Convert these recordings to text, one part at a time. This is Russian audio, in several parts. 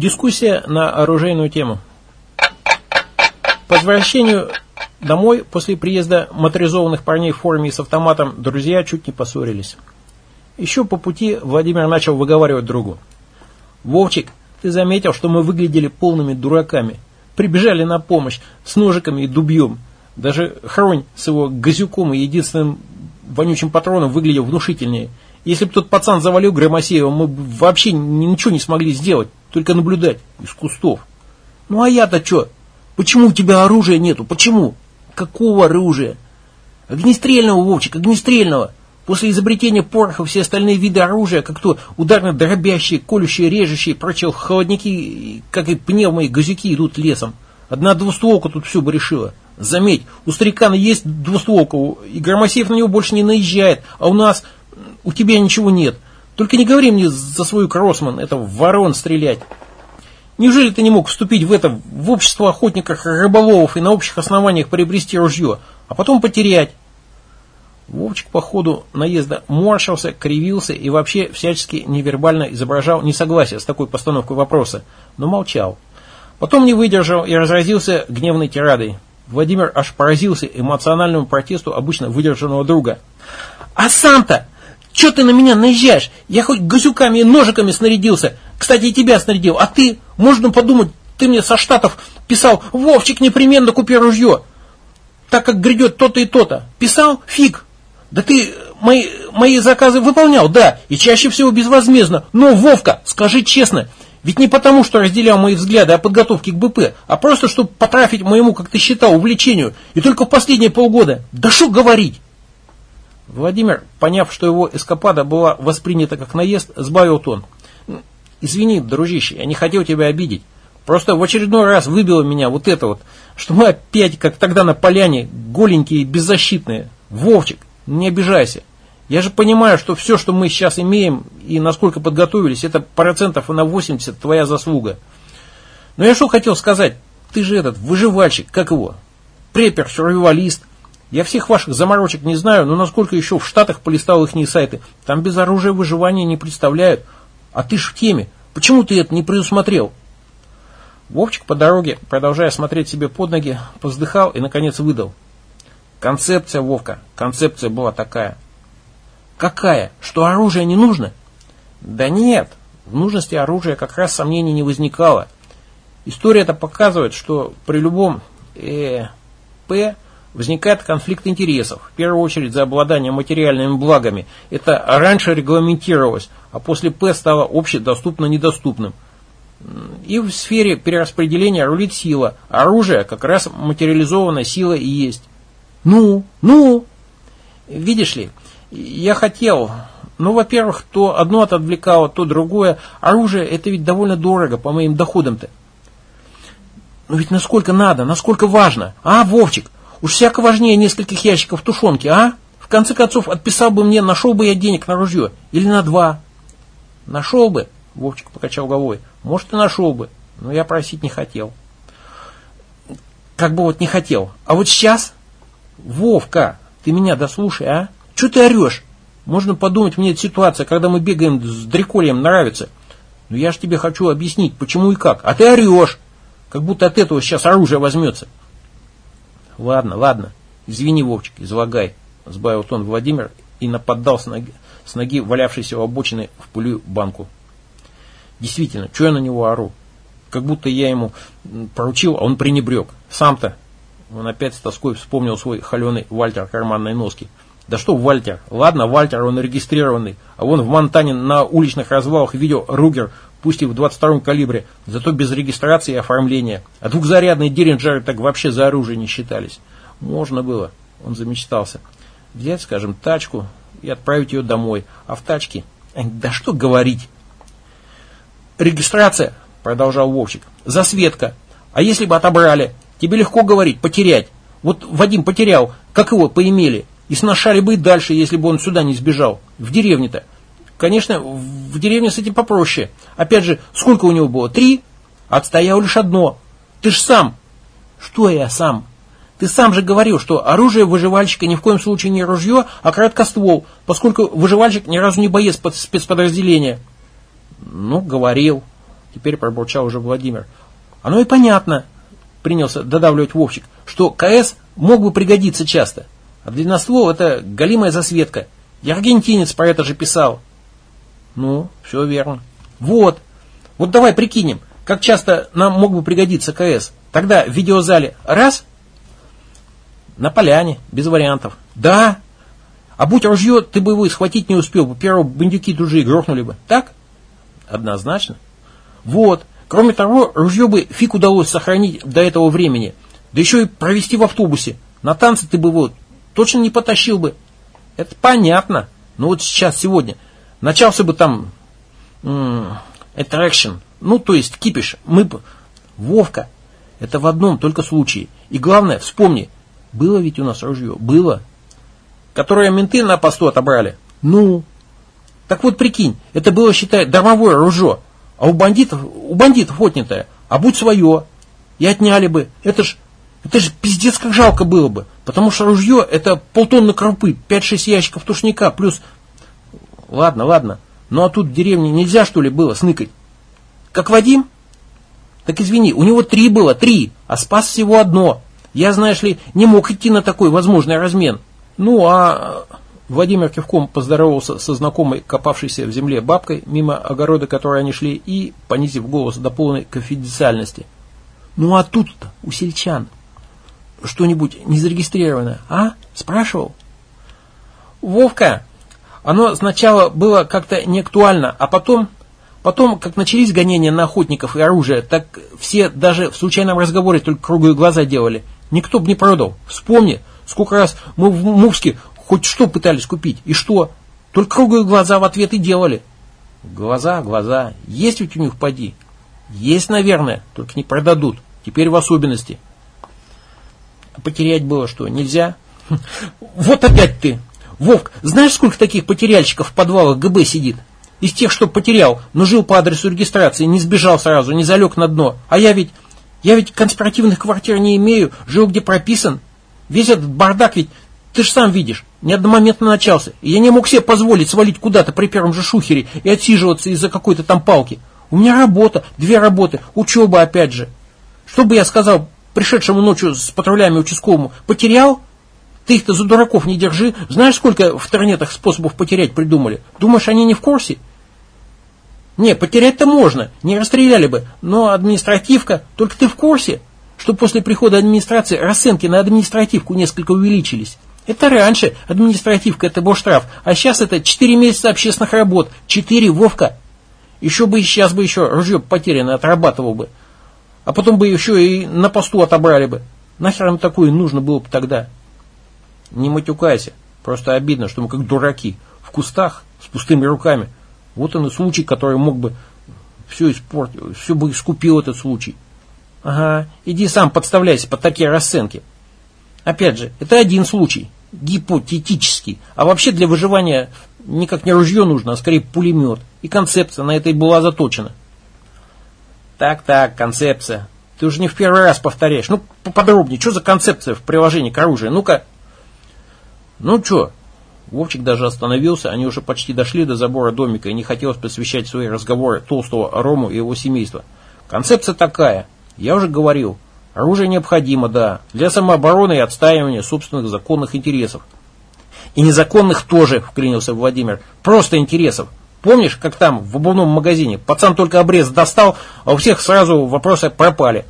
Дискуссия на оружейную тему. По возвращению домой после приезда моторизованных парней в форме и с автоматом друзья чуть не поссорились. Еще по пути Владимир начал выговаривать другу. «Вовчик, ты заметил, что мы выглядели полными дураками. Прибежали на помощь с ножиками и дубьем. Даже Хронь с его газюком и единственным вонючим патроном выглядел внушительнее. Если бы тот пацан завалил Громосеева, мы бы вообще ничего не смогли сделать, только наблюдать из кустов. Ну а я-то что? Почему у тебя оружия нету? Почему? Какого оружия? Огнестрельного, Вовчик, огнестрельного. После изобретения пороха все остальные виды оружия, как то ударно-дробящие, колющие, режущие, прочие холодники, как и пневмы и газюки, идут лесом. Одна двустволка тут все бы решила. Заметь, у старикана есть двустволка, и Громосеев на него больше не наезжает, а у нас, у тебя ничего нет. Только не говори мне за свою Кроссман, это ворон стрелять. Неужели ты не мог вступить в это, в общество охотников рыболовов и на общих основаниях приобрести ружье, а потом потерять? Вовчик по ходу наезда морщился, кривился и вообще всячески невербально изображал несогласие с такой постановкой вопроса, но молчал. Потом не выдержал и разразился гневной тирадой. Владимир аж поразился эмоциональному протесту обычно выдержанного друга. «А сам-то! Че ты на меня наезжаешь? Я хоть газюками и ножиками снарядился. Кстати, и тебя снарядил. А ты, можно подумать, ты мне со Штатов писал, Вовчик, непременно купи ружье, так как грядет то-то и то-то. Писал? Фиг. Да ты мои, мои заказы выполнял, да, и чаще всего безвозмездно. Но, Вовка, скажи честно, ведь не потому, что разделял мои взгляды о подготовке к БП, а просто, чтобы потрафить моему, как ты считал, увлечению. И только в последние полгода. Да что говорить? Владимир, поняв, что его эскапада была воспринята как наезд, сбавил тон. «Извини, дружище, я не хотел тебя обидеть. Просто в очередной раз выбило меня вот это вот, что мы опять, как тогда на поляне, голенькие и беззащитные. Вовчик, не обижайся. Я же понимаю, что все, что мы сейчас имеем и насколько подготовились, это процентов на 80 твоя заслуга. Но я что хотел сказать, ты же этот выживальщик, как его? Препер, сюрвивалист. Я всех ваших заморочек не знаю, но насколько еще в Штатах полистал их сайты, там без оружия выживания не представляют. А ты ж в теме. Почему ты это не предусмотрел? Вовчик по дороге, продолжая смотреть себе под ноги, повздыхал и наконец выдал. Концепция, Вовка, концепция была такая – Какая? Что оружие не нужно? Да нет, в нужности оружия как раз сомнений не возникало. История это показывает, что при любом э, П возникает конфликт интересов. В первую очередь за обладание материальными благами. Это раньше регламентировалось, а после П стало общедоступно недоступным. И в сфере перераспределения рулит сила. Оружие как раз материализованная сила и есть. Ну, ну, видишь ли, я хотел, ну, во-первых, то одно отвлекало, то другое. Оружие это ведь довольно дорого по моим доходам-то. Но ведь насколько надо, насколько важно. А, Вовчик, уж всяко важнее нескольких ящиков тушенки, а? В конце концов, отписал бы мне, нашел бы я денег на ружье. Или на два. Нашел бы, Вовчик покачал головой. Может, и нашел бы, но я просить не хотел. Как бы вот не хотел. А вот сейчас, Вовка, ты меня дослушай, а? Что ты орешь? Можно подумать, мне эта ситуация, когда мы бегаем с дреколем, нравится. Но я же тебе хочу объяснить, почему и как. А ты орешь, как будто от этого сейчас оружие возьмется. Ладно, ладно, извини, Вовчик, излагай, сбавил тон Владимир и нападал с ноги, с ноги валявшейся у обочины в пылю банку. Действительно, что я на него ору? Как будто я ему поручил, а он пренебрег. Сам-то, он опять с тоской вспомнил свой холеный Вальтер карманной носки – да что Вальтер? Ладно, Вальтер, он регистрированный. А вон в Монтане на уличных развалах видел Ругер, пусть и в 22-м калибре, зато без регистрации и оформления. А двухзарядные Деринджеры так вообще за оружие не считались. Можно было, он замечтался. Взять, скажем, тачку и отправить ее домой. А в тачке... Да что говорить? Регистрация, продолжал Вовчик. Засветка. А если бы отобрали? Тебе легко говорить, потерять. Вот Вадим потерял, как его поимели? И сношали бы и дальше, если бы он сюда не сбежал. В деревне-то. Конечно, в деревне с этим попроще. Опять же, сколько у него было? Три? Отстоял лишь одно. Ты ж сам. Что я сам? Ты сам же говорил, что оружие выживальщика ни в коем случае не ружье, а краткоствол, поскольку выживальщик ни разу не боец под спецподразделения. Ну, говорил. Теперь пробурчал уже Владимир. Оно и понятно, принялся додавливать Вовчик, что КС мог бы пригодиться часто. А длинноствол это голимая засветка. И аргентинец про это же писал. Ну, все верно. Вот. Вот давай прикинем, как часто нам мог бы пригодиться КС. Тогда в видеозале раз, на поляне, без вариантов. Да. А будь ружье, ты бы его схватить не успел, бы первого бандюки тут грохнули бы. Так? Однозначно. Вот. Кроме того, ружье бы фиг удалось сохранить до этого времени. Да еще и провести в автобусе. На танцы ты бы его точно не потащил бы. Это понятно. Но вот сейчас, сегодня, начался бы там attraction, ну, то есть кипиш. Мы бы... Вовка, это в одном только случае. И главное, вспомни, было ведь у нас ружье? Было. Которое менты на посту отобрали. Ну, так вот прикинь, это было, считай, дармовое ружье. А у бандитов, у бандитов отнятое. А будь свое. И отняли бы. Это ж, это ж пиздец как жалко было бы. Потому что ружье это полтонны крупы, 5-6 ящиков тушника, плюс... Ладно, ладно. Ну а тут в деревне нельзя что ли было сныкать? Как Вадим? Так извини, у него три было, три, а спас всего одно. Я, знаешь ли, не мог идти на такой возможный размен. Ну а Владимир кивком поздоровался со знакомой, копавшейся в земле бабкой, мимо огорода которой они шли, и, понизив голос до полной конфиденциальности. «Ну а тут-то, у сельчан, что-нибудь не зарегистрировано, а?» Спрашивал. «Вовка, оно сначала было как-то неактуально, а потом, потом, как начались гонения на охотников и оружие, так все даже в случайном разговоре только круглые глаза делали. Никто бы не продал. Вспомни, сколько раз мы в Мувске Хоть что пытались купить. И что? Только круглые глаза в ответ и делали. Глаза, глаза. Есть ведь у них поди? Есть, наверное, только не продадут. Теперь в особенности. А потерять было что, нельзя? Вот опять ты. Вовк, знаешь, сколько таких потеряльщиков в подвалах ГБ сидит? Из тех, что потерял, но жил по адресу регистрации, не сбежал сразу, не залег на дно. А я ведь, я ведь конспиративных квартир не имею, жил где прописан. Весь этот бардак ведь ты же сам видишь, не одномоментно начался, и я не мог себе позволить свалить куда-то при первом же шухере и отсиживаться из-за какой-то там палки. У меня работа, две работы, учеба опять же. Что бы я сказал пришедшему ночью с патрулями участковому? Потерял? Ты их-то за дураков не держи. Знаешь, сколько в интернетах способов потерять придумали? Думаешь, они не в курсе? Не, потерять-то можно, не расстреляли бы, но административка, только ты в курсе, что после прихода администрации расценки на административку несколько увеличились. Это раньше административка, это был штраф, а сейчас это 4 месяца общественных работ. 4, Вовка. Еще бы сейчас бы еще ружье потерянное отрабатывал бы. А потом бы еще и на посту отобрали бы. Нахер нам такое нужно было бы тогда? Не матюкайся. Просто обидно, что мы как дураки. В кустах, с пустыми руками. Вот он и случай, который мог бы все испортить, все бы искупил этот случай. Ага, иди сам подставляйся под такие расценки. Опять же, это один случай гипотетический. А вообще для выживания никак не ружье нужно, а скорее пулемет. И концепция на это и была заточена. Так-так, концепция. Ты уже не в первый раз повторяешь. Ну, поподробнее, что за концепция в приложении к оружию? Ну-ка. Ну, что? Вовчик даже остановился, они уже почти дошли до забора домика, и не хотелось посвящать свои разговоры толстого Рому и его семейства. Концепция такая. Я уже говорил, Оружие необходимо, да, для самообороны и отстаивания собственных законных интересов. И незаконных тоже, вклинился Владимир, просто интересов. Помнишь, как там, в обувном магазине, пацан только обрез достал, а у всех сразу вопросы пропали.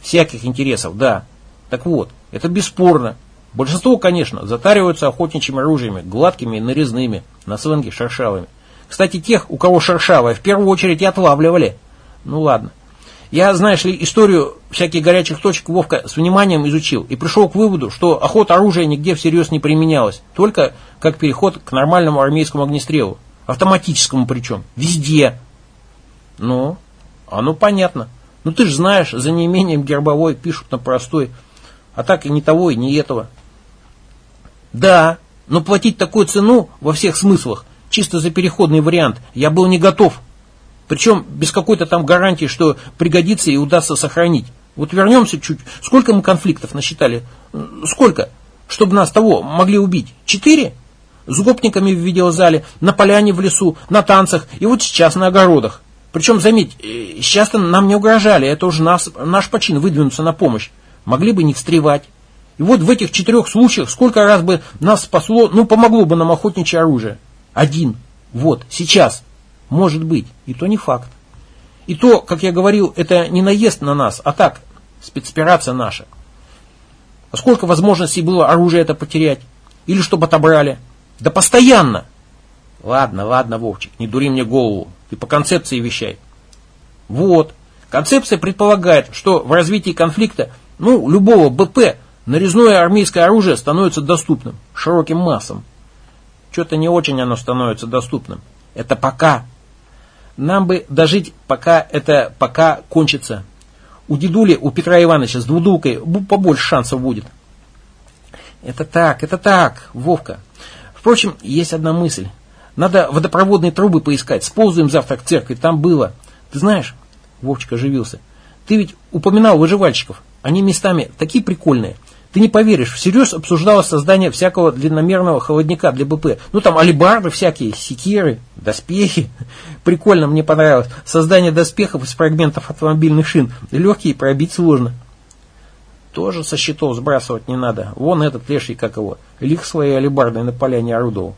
Всяких интересов, да. Так вот, это бесспорно. Большинство, конечно, затариваются охотничьими оружиями, гладкими и нарезными, на сленге шершавыми. Кстати, тех, у кого шершавое, в первую очередь и отлавливали. Ну ладно. Я, знаешь ли, историю всяких горячих точек Вовка с вниманием изучил и пришел к выводу, что охота оружия нигде всерьез не применялась, только как переход к нормальному армейскому огнестрелу, автоматическому причем, везде. Ну, оно понятно. Ну ты же знаешь, за неимением гербовой пишут на простой, а так и не того, и не этого. Да, но платить такую цену во всех смыслах, чисто за переходный вариант, я был не готов. Причем без какой-то там гарантии, что пригодится и удастся сохранить. Вот вернемся чуть. Сколько мы конфликтов насчитали? Сколько? Чтобы нас того могли убить? Четыре? С гопниками в видеозале, на поляне в лесу, на танцах и вот сейчас на огородах. Причем, заметь, э, сейчас-то нам не угрожали, это уже нас, наш почин выдвинуться на помощь. Могли бы не встревать. И вот в этих четырех случаях сколько раз бы нас спасло, ну, помогло бы нам охотничье оружие. Один. Вот, сейчас. Может быть. И то не факт. И то, как я говорил, это не наезд на нас, а так, спецоперация наша. А сколько возможностей было оружие это потерять? Или чтобы отобрали? Да постоянно. Ладно, ладно, Вовчик, не дури мне голову. Ты по концепции вещай. Вот. Концепция предполагает, что в развитии конфликта, ну, любого БП, нарезное армейское оружие становится доступным широким массам. Что-то не очень оно становится доступным. Это пока. Нам бы дожить, пока это пока кончится. У дедули, у Петра Ивановича с двудулкой побольше шансов будет. Это так, это так, Вовка. Впрочем, есть одна мысль. Надо водопроводные трубы поискать. Сползаем завтра к церкви, там было. Ты знаешь, Вовчик оживился, ты ведь упоминал выживальщиков. Они местами такие прикольные. Ты не поверишь, всерьез обсуждалось создание всякого длинномерного холодника для БП. Ну там алибарды всякие, секиры, доспехи. Прикольно, мне понравилось. Создание доспехов из фрагментов автомобильных шин. Легкие, пробить сложно. Тоже со счетов сбрасывать не надо. Вон этот леший, как его, лих своей алибардой на поляне орудовал.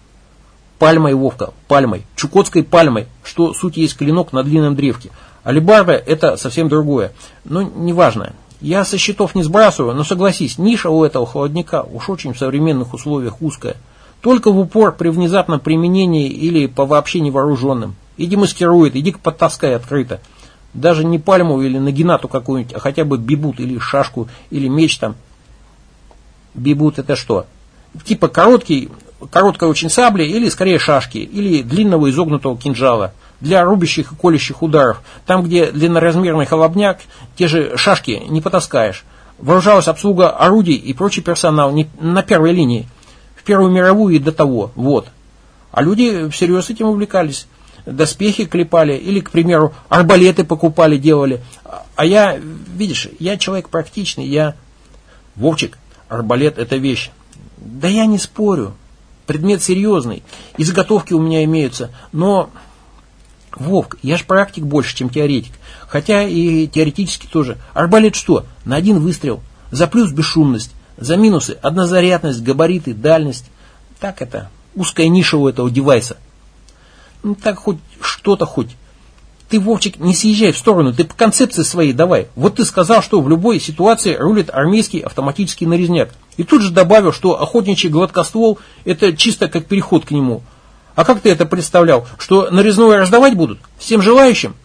Пальмой, Вовка, пальмой, чукотской пальмой, что суть есть клинок на длинном древке. Алибарда это совсем другое. Но неважно. Я со счетов не сбрасываю, но согласись, ниша у этого холодника уж очень в современных условиях узкая. Только в упор при внезапном применении или по вообще невооруженным. Иди маскирует, иди подтаскай открыто. Даже не пальму или нагинату какую-нибудь, а хотя бы бибут или шашку или меч там. Бибут это что? Типа короткий короткой очень сабли или скорее шашки, или длинного изогнутого кинжала для рубящих и колющих ударов. Там, где длинноразмерный холобняк, те же шашки не потаскаешь. Вооружалась обслуга орудий и прочий персонал не, на первой линии. В Первую мировую и до того. Вот. А люди всерьез этим увлекались. Доспехи клепали или, к примеру, арбалеты покупали, делали. А я, видишь, я человек практичный, я... Вовчик, арбалет это вещь. Да я не спорю. Предмет серьезный, и заготовки у меня имеются, но... Вовк, я ж практик больше, чем теоретик. Хотя и теоретически тоже. Арбалет что? На один выстрел. За плюс бесшумность. За минусы однозарядность, габариты, дальность. Так это, узкая ниша у этого девайса. Ну так хоть что-то хоть. Ты, Вовчик, не съезжай в сторону, ты по концепции своей давай. Вот ты сказал, что в любой ситуации рулит армейский автоматический нарезняк. И тут же добавил, что охотничий гладкоствол – это чисто как переход к нему. А как ты это представлял? Что нарезное раздавать будут? Всем желающим?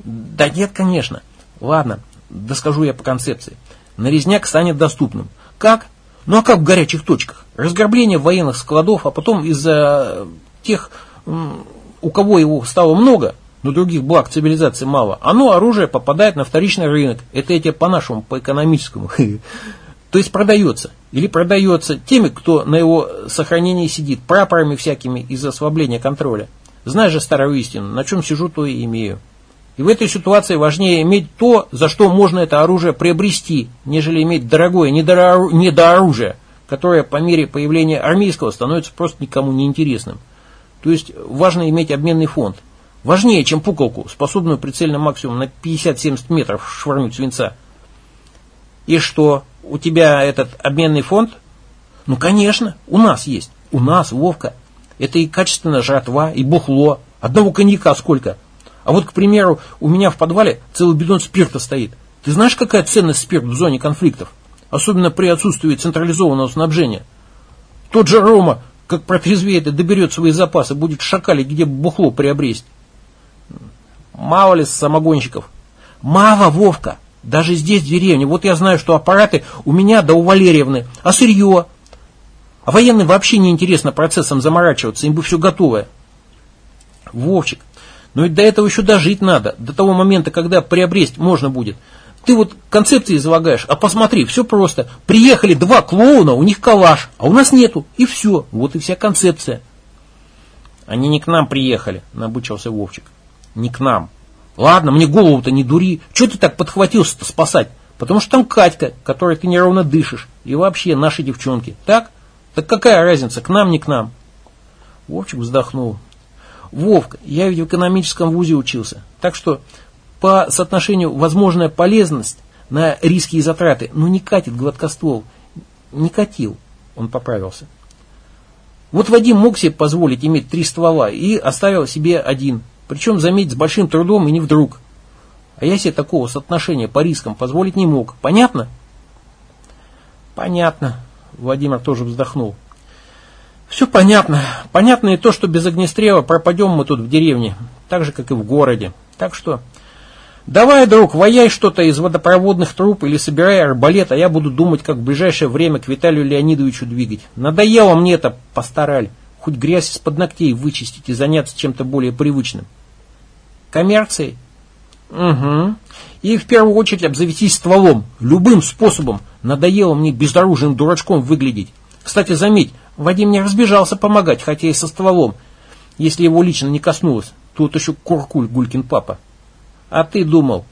Да нет, конечно. Ладно, доскажу я по концепции. Нарезняк станет доступным. Как? Ну а как в горячих точках? Разграбление военных складов, а потом из-за тех у кого его стало много, но других благ цивилизации мало, оно, оружие, попадает на вторичный рынок. Это я тебе по-нашему, по экономическому. То есть продается. Или продается теми, кто на его сохранении сидит, прапорами всякими из-за ослабления контроля. Знаешь же старую истину, на чем сижу, то и имею. И в этой ситуации важнее иметь то, за что можно это оружие приобрести, нежели иметь дорогое недооружие, которое по мере появления армейского становится просто никому не интересным. То есть важно иметь обменный фонд. Важнее, чем пуколку, способную прицельно максимум на 50-70 метров швырнуть свинца. И что, у тебя этот обменный фонд? Ну, конечно, у нас есть. У нас, Вовка. Это и качественная жратва, и бухло. Одного коньяка сколько? А вот, к примеру, у меня в подвале целый бидон спирта стоит. Ты знаешь, какая ценность спирта в зоне конфликтов? Особенно при отсутствии централизованного снабжения. Тот же Рома как протрезвеет и доберет свои запасы, будет шакалить, где бухло приобрести. Мало ли самогонщиков. Мало, Вовка. Даже здесь, в деревне. Вот я знаю, что аппараты у меня да у Валерьевны. А сырье? А военным вообще не интересно процессом заморачиваться. Им бы все готовое. Вовчик, но ведь до этого еще дожить надо. До того момента, когда приобрести можно будет. Ты вот концепции излагаешь, а посмотри, все просто. Приехали два клоуна, у них калаш, а у нас нету. И все. Вот и вся концепция. Они не к нам приехали, набычился Вовчик. Не к нам. Ладно, мне голову-то не дури. Чего ты так подхватился-то спасать? Потому что там Катька, которой ты неровно дышишь. И вообще наши девчонки. Так? Так какая разница, к нам, не к нам? Вовчик вздохнул. Вовка, я ведь в экономическом вузе учился. Так что по соотношению возможная полезность на риски и затраты, ну не катит гладкоствол. Не катил, он поправился. Вот Вадим мог себе позволить иметь три ствола и оставил себе один. Причем, заметь, с большим трудом и не вдруг. А я себе такого соотношения по рискам позволить не мог. Понятно? Понятно. Владимир тоже вздохнул. Все понятно. Понятно и то, что без огнестрела пропадем мы тут в деревне. Так же, как и в городе. Так что... Давай, друг, ваяй что-то из водопроводных труб или собирай арбалет, а я буду думать, как в ближайшее время к Виталию Леонидовичу двигать. Надоело мне это, постараль. Хоть грязь из-под ногтей вычистить и заняться чем-то более привычным. Коммерцией? Угу. И в первую очередь обзавестись стволом. Любым способом. Надоело мне безоружным дурачком выглядеть. Кстати, заметь, Вадим не разбежался помогать, хотя и со стволом, если его лично не коснулось. Тут еще Куркуль Гулькин папа. А ты думал,